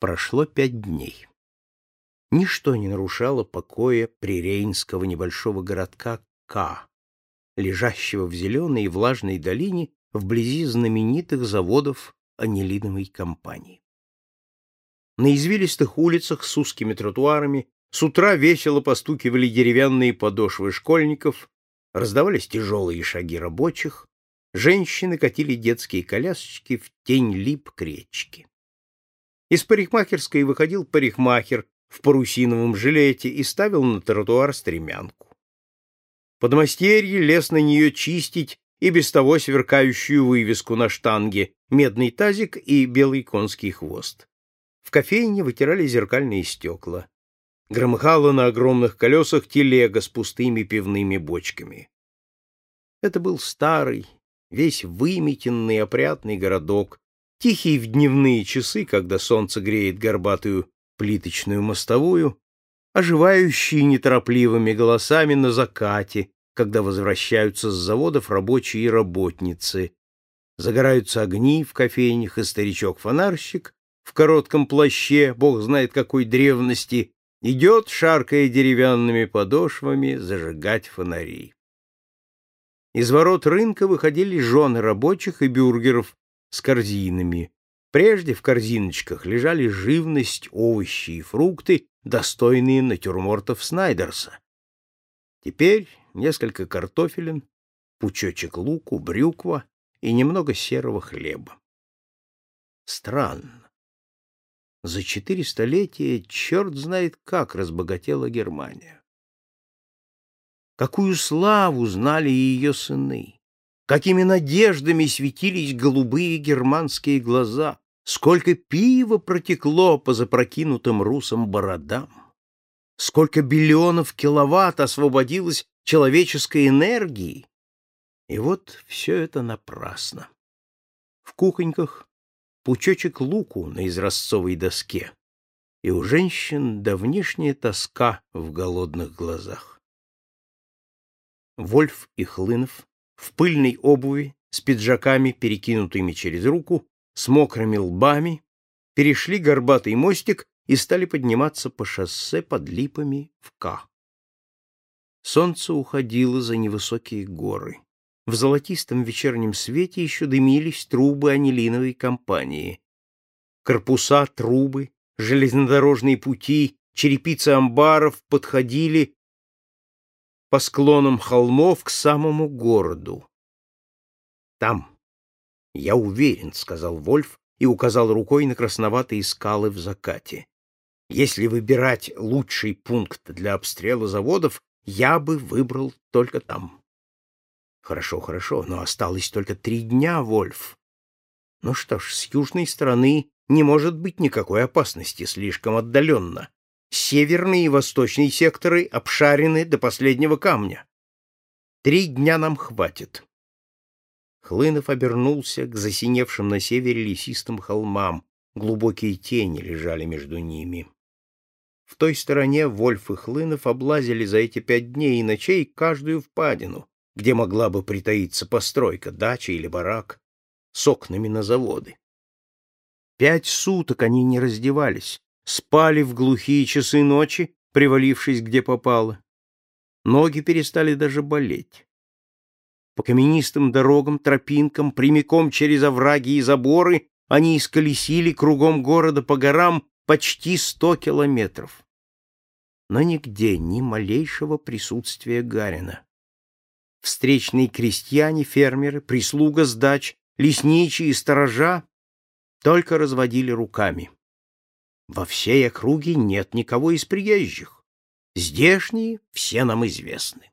Прошло пять дней. Ничто не нарушало покоя прирейнского небольшого городка К, лежащего в зеленой и влажной долине вблизи знаменитых заводов анилиновой компании. На извилистых улицах с узкими тротуарами с утра весело постукивали деревянные подошвы школьников, раздавались тяжелые шаги рабочих, женщины катили детские колясочки в тень лип к речке. Из парикмахерской выходил парикмахер в парусиновом жилете и ставил на тротуар стремянку. Подмастерье лез на нее чистить и без того сверкающую вывеску на штанге, медный тазик и белый конский хвост. В кофейне вытирали зеркальные стекла. Громыхала на огромных колесах телега с пустыми пивными бочками. Это был старый, весь выметенный, опрятный городок, тихий в дневные часы, когда солнце греет горбатую плиточную мостовую, оживающий неторопливыми голосами на закате, когда возвращаются с заводов рабочие и работницы, загораются огни в кофейнях, и старичок-фонарщик в коротком плаще, бог знает какой древности, идет, шаркая деревянными подошвами, зажигать фонари. Из ворот рынка выходили жены рабочих и бюргеров с корзинами. Прежде в корзиночках лежали живность, овощи и фрукты, достойные натюрмортов Снайдерса. Теперь несколько картофелин, пучочек луку, брюква и немного серого хлеба. Странно. За четыре столетия черт знает как разбогатела Германия. Какую славу знали ее сыны! Какими надеждами светились голубые германские глаза! Сколько пива протекло по запрокинутым русам бородам! Сколько биллионов киловатт освободилось человеческой энергии! И вот все это напрасно. В кухоньках пучочек луку на изразцовой доске, и у женщин давнишняя тоска в голодных глазах. Вольф и Хлынов в пыльной обуви, с пиджаками, перекинутыми через руку, с мокрыми лбами, перешли горбатый мостик и стали подниматься по шоссе под липами в К. Солнце уходило за невысокие горы. В золотистом вечернем свете еще дымились трубы анилиновой компании. Корпуса, трубы, железнодорожные пути, черепицы амбаров подходили по склонам холмов к самому городу. Там, я уверен, сказал Вольф и указал рукой на красноватые скалы в закате. Если выбирать лучший пункт для обстрела заводов, я бы выбрал только там. Хорошо, хорошо, но осталось только три дня, Вольф. Ну что ж, с южной стороны не может быть никакой опасности слишком отдаленно. Северные и восточные секторы обшарены до последнего камня. Три дня нам хватит. Хлынов обернулся к засиневшим на севере лесистым холмам. Глубокие тени лежали между ними. В той стороне Вольф и Хлынов облазили за эти пять дней и ночей каждую впадину, где могла бы притаиться постройка, дача или барак, с окнами на заводы. Пять суток они не раздевались, спали в глухие часы ночи, привалившись где попало. Ноги перестали даже болеть. По каменистым дорогам, тропинкам, прямиком через овраги и заборы они исколесили кругом города по горам почти сто километров. Но нигде ни малейшего присутствия Гарина. Встречные крестьяне, фермеры, прислуга с дач, лесничие и сторожа только разводили руками. Во всей округе нет никого из приезжих. Здешние все нам известны.